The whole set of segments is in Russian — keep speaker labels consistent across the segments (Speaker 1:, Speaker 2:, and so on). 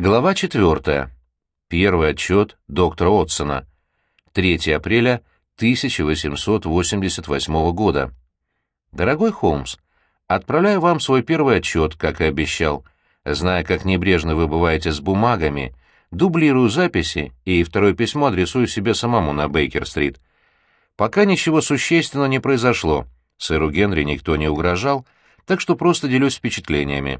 Speaker 1: Глава 4. Первый отчет доктора Отсона. 3 апреля 1888 года. Дорогой Холмс, отправляю вам свой первый отчет, как и обещал. Зная, как небрежно вы бываете с бумагами, дублирую записи и второе письмо адресую себе самому на Бейкер-стрит. Пока ничего существенного не произошло, сэру Генри никто не угрожал, так что просто делюсь впечатлениями.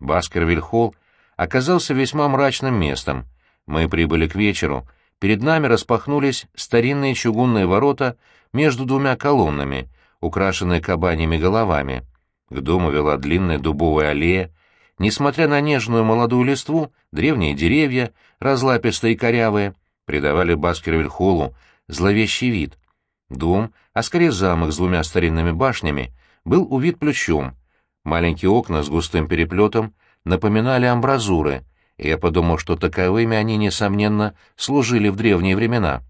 Speaker 1: Баскервиль-Холл оказался весьма мрачным местом. Мы прибыли к вечеру. Перед нами распахнулись старинные чугунные ворота между двумя колоннами, украшенные кабаньими головами. К дому вела длинная дубовая аллея. Несмотря на нежную молодую листву, древние деревья, разлапистые и корявые, придавали Баскервиль-Холлу зловещий вид. Дом, а скорее замок с двумя старинными башнями, был увит плющом. Маленькие окна с густым переплетом напоминали амбразуры, и я подумал, что таковыми они, несомненно, служили в древние времена.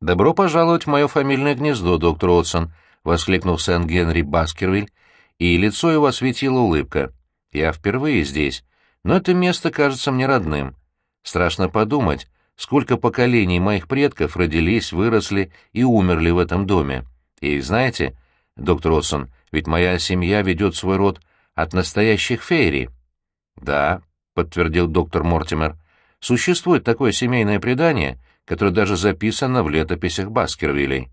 Speaker 1: «Добро пожаловать в мое фамильное гнездо, доктор Отсон», — воскликнул Сент-Генри Баскервиль, и лицо его осветила улыбка. «Я впервые здесь, но это место кажется мне родным. Страшно подумать, сколько поколений моих предков родились, выросли и умерли в этом доме. И знаете, доктор Отсон, ведь моя семья ведет свой род от настоящих фейри. Да, подтвердил доктор Мортимер. Существует такое семейное предание, которое даже записано в летописях Баскервилей.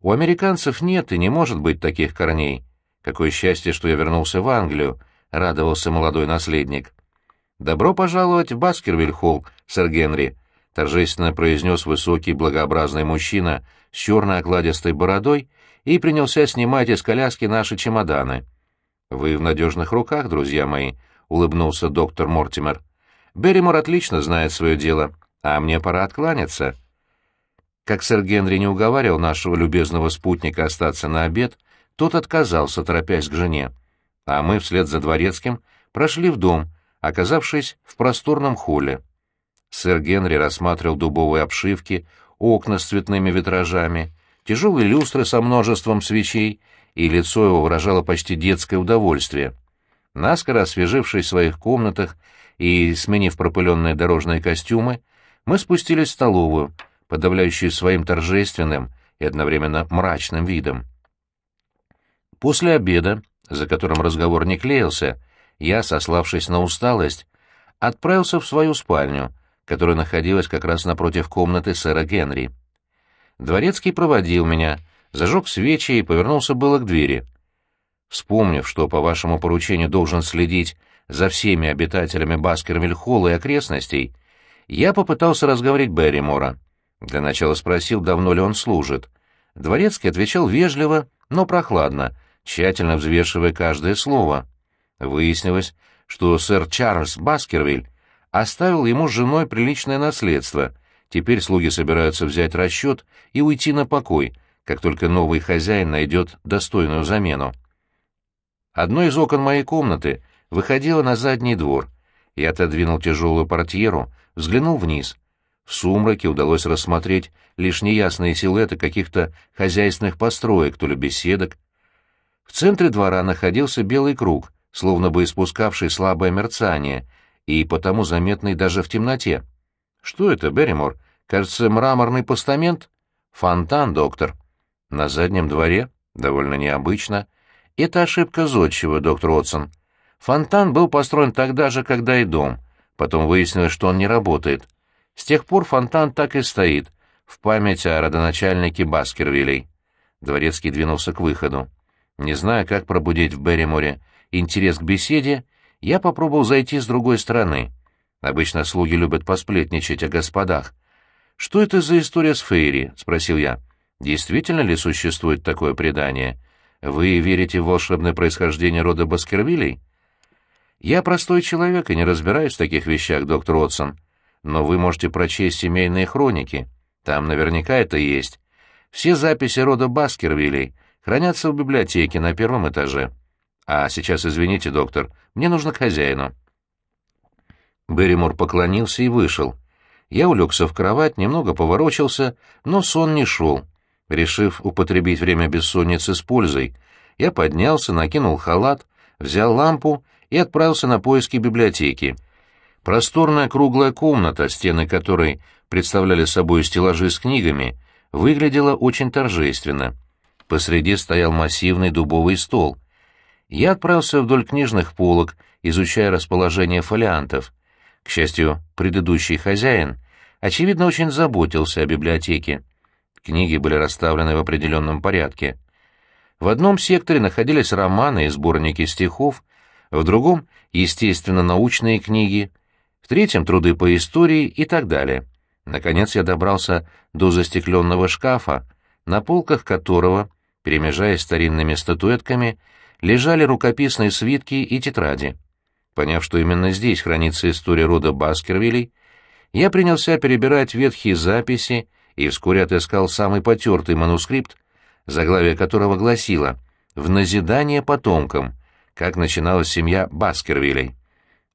Speaker 1: У американцев нет и не может быть таких корней. Какое счастье, что я вернулся в Англию, радовался молодой наследник. Добро пожаловать в Баскервиль-холл, сэр Генри, торжественно произнес высокий благообразный мужчина с черной окладистой бородой и принялся снимать из коляски наши чемоданы. «Вы в надежных руках, друзья мои», — улыбнулся доктор Мортимер. «Берримор отлично знает свое дело, а мне пора откланяться». Как сэр Генри не уговаривал нашего любезного спутника остаться на обед, тот отказался, торопясь к жене. А мы вслед за дворецким прошли в дом, оказавшись в просторном холле. Сэр Генри рассматривал дубовые обшивки, окна с цветными витражами, тяжелые люстры со множеством свечей и лицо его выражало почти детское удовольствие. Наскоро освежившись в своих комнатах и сменив пропыленные дорожные костюмы, мы спустились в столовую, подавляющую своим торжественным и одновременно мрачным видом. После обеда, за которым разговор не клеился, я, сославшись на усталость, отправился в свою спальню, которая находилась как раз напротив комнаты сэра Генри. Дворецкий проводил меня, зажег свечи и повернулся было к двери. Вспомнив, что по вашему поручению должен следить за всеми обитателями Баскервиль-Холла и окрестностей, я попытался разговорить Берримора. Для начала спросил, давно ли он служит. Дворецкий отвечал вежливо, но прохладно, тщательно взвешивая каждое слово. Выяснилось, что сэр Чарльз Баскервиль оставил ему с женой приличное наследство. Теперь слуги собираются взять расчет и уйти на покой — как только новый хозяин найдет достойную замену. Одно из окон моей комнаты выходило на задний двор. Я отодвинул тяжелую портьеру, взглянул вниз. В сумраке удалось рассмотреть лишь неясные силуэты каких-то хозяйственных построек, то ли беседок. В центре двора находился белый круг, словно бы испускавший слабое мерцание, и потому заметный даже в темноте. «Что это, Берримор? Кажется, мраморный постамент?» «Фонтан, доктор». На заднем дворе? Довольно необычно. Это ошибка зодчего, доктор Отсон. Фонтан был построен тогда же, когда и дом. Потом выяснилось, что он не работает. С тех пор фонтан так и стоит, в память о родоначальнике Баскервилей. Дворецкий двинулся к выходу. Не зная, как пробудить в Берриморе интерес к беседе, я попробовал зайти с другой стороны. Обычно слуги любят посплетничать о господах. «Что это за история с Фейри?» — спросил я. Действительно ли существует такое предание? Вы верите в волшебное происхождение рода Баскервилей? Я простой человек и не разбираюсь в таких вещах, доктор Отсон. Но вы можете прочесть семейные хроники. Там наверняка это есть. Все записи рода Баскервилей хранятся в библиотеке на первом этаже. А сейчас, извините, доктор, мне нужно к хозяину. Берримор поклонился и вышел. Я улегся в кровать, немного поворочился, но сон не шел. Решив употребить время бессонницы с пользой, я поднялся, накинул халат, взял лампу и отправился на поиски библиотеки. Просторная круглая комната, стены которой представляли собой стеллажи с книгами, выглядела очень торжественно. Посреди стоял массивный дубовый стол. Я отправился вдоль книжных полок, изучая расположение фолиантов. К счастью, предыдущий хозяин, очевидно, очень заботился о библиотеке. Книги были расставлены в определенном порядке. В одном секторе находились романы и сборники стихов, в другом — естественно-научные книги, в третьем — труды по истории и так далее. Наконец я добрался до застекленного шкафа, на полках которого, перемежаясь старинными статуэтками, лежали рукописные свитки и тетради. Поняв, что именно здесь хранится история рода Баскервилей, я принялся перебирать ветхие записи и вскоре отыскал самый потертый манускрипт, заглавие которого гласило «В назидание потомкам», как начиналась семья Баскервилей.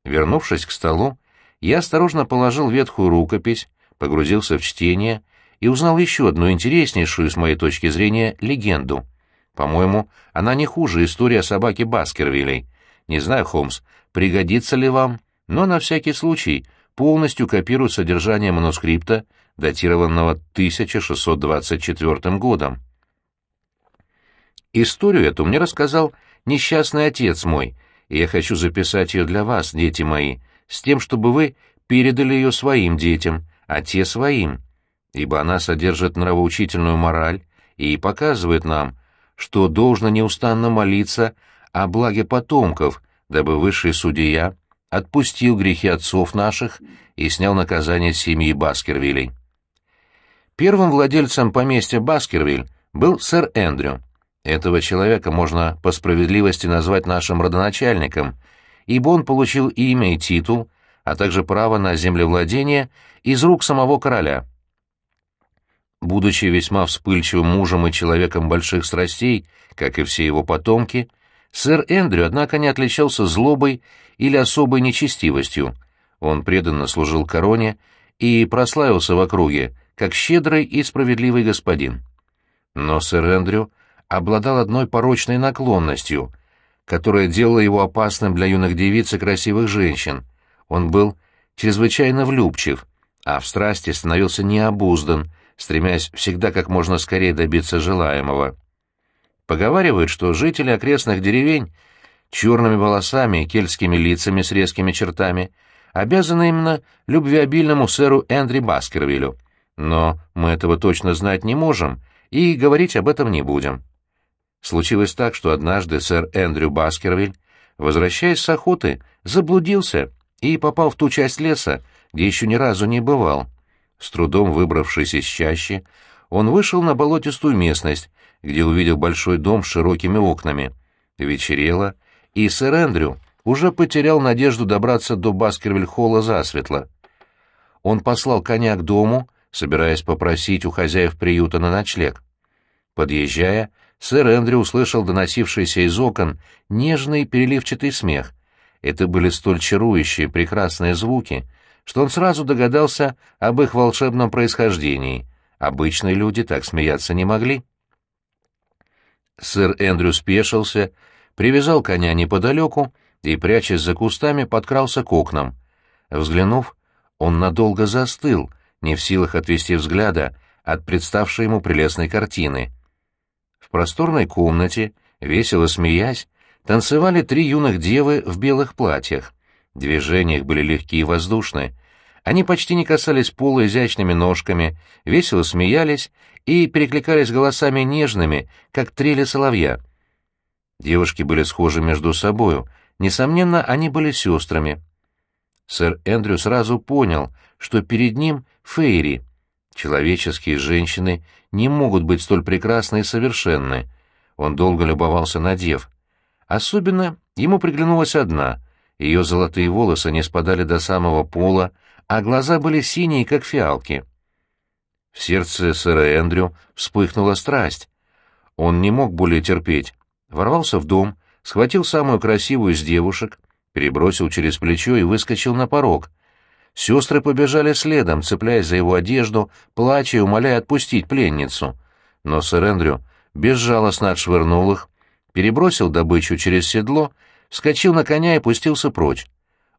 Speaker 1: Вернувшись к столу, я осторожно положил ветхую рукопись, погрузился в чтение и узнал еще одну интереснейшую, с моей точки зрения, легенду. По-моему, она не хуже истории о собаке Баскервилей. Не знаю, Холмс, пригодится ли вам, но на всякий случай полностью копирую содержание манускрипта, датированного 1624 годом. Историю эту мне рассказал несчастный отец мой, и я хочу записать ее для вас, дети мои, с тем, чтобы вы передали ее своим детям, а те своим, ибо она содержит нравоучительную мораль и показывает нам, что должно неустанно молиться о благе потомков, дабы высший судья отпустил грехи отцов наших и снял наказание семьи Баскервилей. Первым владельцем поместья Баскервиль был сэр Эндрю. Этого человека можно по справедливости назвать нашим родоначальником, ибо он получил имя и титул, а также право на землевладение из рук самого короля. Будучи весьма вспыльчивым мужем и человеком больших страстей, как и все его потомки, сэр Эндрю, однако, не отличался злобой или особой нечестивостью. Он преданно служил короне и прославился в округе, как щедрый и справедливый господин. Но сэр Эндрю обладал одной порочной наклонностью, которая делала его опасным для юных девиц и красивых женщин. Он был чрезвычайно влюбчив, а в страсти становился необуздан, стремясь всегда как можно скорее добиться желаемого. Поговаривают, что жители окрестных деревень черными волосами и кельтскими лицами с резкими чертами обязаны именно любвеобильному сэру Эндри Баскервилю, но мы этого точно знать не можем и говорить об этом не будем. Случилось так, что однажды сэр Эндрю Баскервиль, возвращаясь с охоты, заблудился и попал в ту часть леса, где еще ни разу не бывал. С трудом выбравшись из чащи, он вышел на болотистую местность, где увидел большой дом с широкими окнами. Вечерело, и сэр Эндрю уже потерял надежду добраться до Баскервиль-холла засветло. Он послал коня к дому, собираясь попросить у хозяев приюта на ночлег. Подъезжая, сэр Эндрю услышал доносившийся из окон нежный переливчатый смех. Это были столь чарующие, прекрасные звуки, что он сразу догадался об их волшебном происхождении. Обычные люди так смеяться не могли. Сэр Эндрю спешился, привязал коня неподалеку и, прячась за кустами, подкрался к окнам. Взглянув, он надолго застыл, не в силах отвести взгляда от представшей ему прелестной картины. В просторной комнате, весело смеясь, танцевали три юных девы в белых платьях. Движения их были легкие и воздушные. Они почти не касались пола изящными ножками, весело смеялись и перекликались голосами нежными, как трели соловья. Девушки были схожи между собою, несомненно, они были сестрами. Сэр Эндрю сразу понял, что перед ним Фейри. Человеческие женщины не могут быть столь прекрасны и совершенны. Он долго любовался на дев. Особенно ему приглянулась одна. Ее золотые волосы не спадали до самого пола, а глаза были синие, как фиалки. В сердце сэра Эндрю вспыхнула страсть. Он не мог более терпеть. Ворвался в дом, схватил самую красивую из девушек, перебросил через плечо и выскочил на порог — Сестры побежали следом, цепляясь за его одежду, плача и умоляя отпустить пленницу. Но сэр Эндрю безжалостно отшвырнул их, перебросил добычу через седло, вскочил на коня и пустился прочь.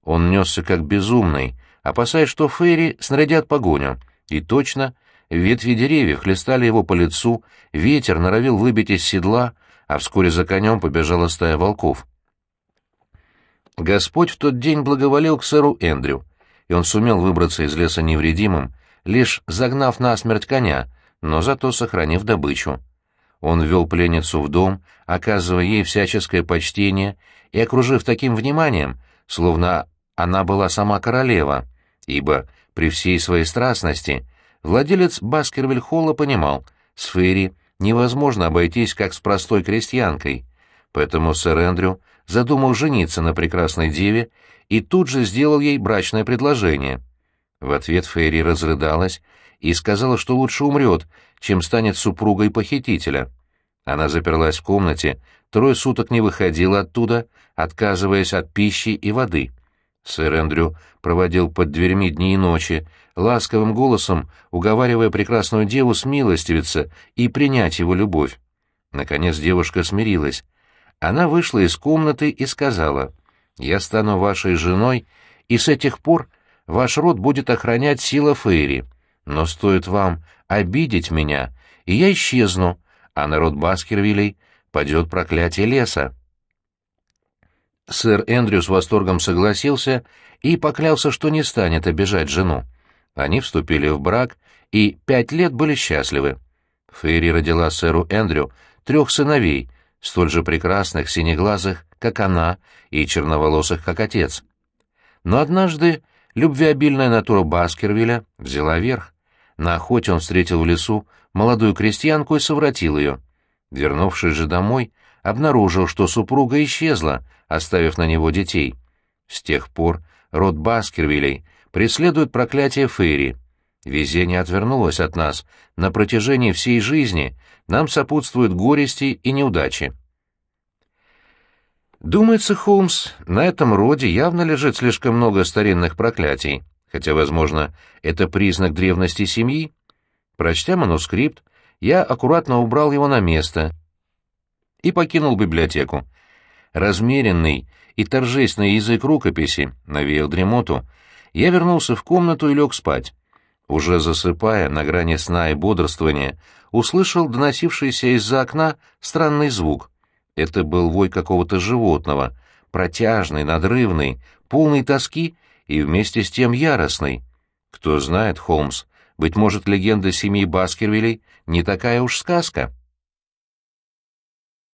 Speaker 1: Он несся как безумный, опасаясь, что Фейри снарядят погоню. И точно, ветви деревьев хлестали его по лицу, ветер норовил выбить из седла, а вскоре за конем побежала стая волков. Господь в тот день благоволил к сэру Эндрю, и он сумел выбраться из леса невредимым, лишь загнав насмерть коня, но зато сохранив добычу. Он ввел пленницу в дом, оказывая ей всяческое почтение и окружив таким вниманием, словно она была сама королева, ибо при всей своей страстности владелец Баскервиль-Холла понимал, с Ферри невозможно обойтись как с простой крестьянкой, поэтому сэр Эндрю задумал жениться на прекрасной деве и тут же сделал ей брачное предложение. В ответ Ферри разрыдалась и сказала, что лучше умрет, чем станет супругой похитителя. Она заперлась в комнате, трое суток не выходила оттуда, отказываясь от пищи и воды. Сэр Эндрю проводил под дверьми дни и ночи, ласковым голосом уговаривая прекрасную деву смилостивиться и принять его любовь. Наконец девушка смирилась. Она вышла из комнаты и сказала, «Я стану вашей женой, и с этих пор ваш род будет охранять сила Фейри. Но стоит вам обидеть меня, и я исчезну, а народ Баскервилей падет проклятие леса». Сэр Эндрю с восторгом согласился и поклялся, что не станет обижать жену. Они вступили в брак и пять лет были счастливы. Фейри родила сэру Эндрю трех сыновей, столь же прекрасных, синеглазых, как она, и черноволосых, как отец. Но однажды любвеобильная натура Баскервилля взяла верх. На охоте он встретил в лесу молодую крестьянку и совратил ее. Вернувшись же домой, обнаружил, что супруга исчезла, оставив на него детей. С тех пор род Баскервилей преследует проклятие Фейри. Везение отвернулось от нас. На протяжении всей жизни нам сопутствуют горести и неудачи. Думается, Холмс, на этом роде явно лежит слишком много старинных проклятий, хотя, возможно, это признак древности семьи. Прочтя манускрипт, я аккуратно убрал его на место и покинул библиотеку. Размеренный и торжественный язык рукописи навеял дремоту. Я вернулся в комнату и лег спать. Уже засыпая, на грани сна и бодрствования, услышал доносившийся из-за окна странный звук. Это был вой какого-то животного, протяжный, надрывный, полный тоски и вместе с тем яростный. Кто знает, Холмс, быть может, легенда семьи Баскервилей не такая уж сказка.